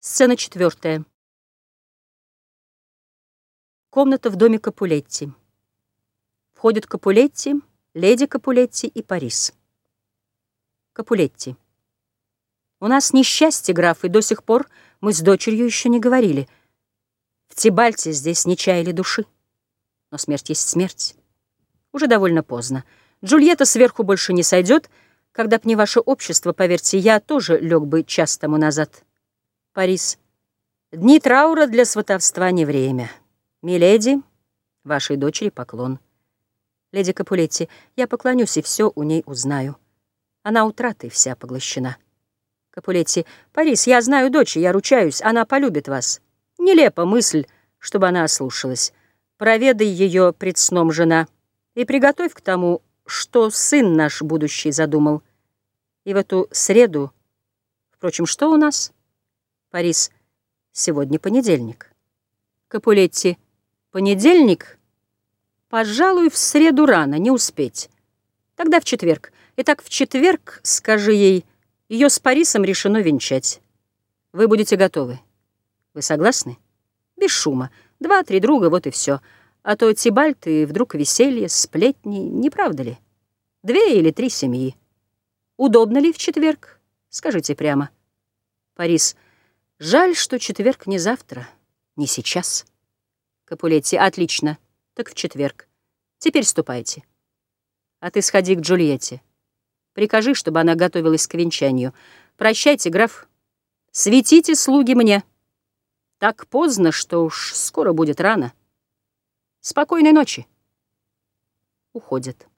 Сцена четвертая. Комната в доме Капулетти. Входят Капулетти, леди Капулетти и Парис. Капулетти. У нас несчастье, граф, и до сих пор мы с дочерью еще не говорили. В Тибальте здесь не чаяли души. Но смерть есть смерть. Уже довольно поздно. Джульетта сверху больше не сойдет. Когда б не ваше общество, поверьте, я тоже лег бы час тому назад. Парис. Дни траура для сватовства не время. Миледи, вашей дочери поклон. Леди Капулетти, я поклонюсь и все у ней узнаю. Она утратой вся поглощена. Капулетти, Парис, я знаю дочь, я ручаюсь, она полюбит вас. Нелепа мысль, чтобы она ослушалась. Проведай ее пред сном жена и приготовь к тому, что сын наш будущий задумал. И в эту среду, впрочем, что у нас? Парис. Сегодня понедельник. Капулетти. Понедельник? Пожалуй, в среду рано, не успеть. Тогда в четверг. Итак, в четверг, скажи ей, ее с Парисом решено венчать. Вы будете готовы. Вы согласны? Без шума. Два-три друга, вот и все. А то Тибальт и вдруг веселье, сплетни, не правда ли? Две или три семьи. Удобно ли в четверг? Скажите прямо. Парис. Жаль, что четверг не завтра, не сейчас. Капулетти, отлично. Так в четверг. Теперь ступайте. А ты сходи к Джульетте. Прикажи, чтобы она готовилась к венчанию. Прощайте, граф. Светите, слуги, мне. Так поздно, что уж скоро будет рано. Спокойной ночи. Уходит.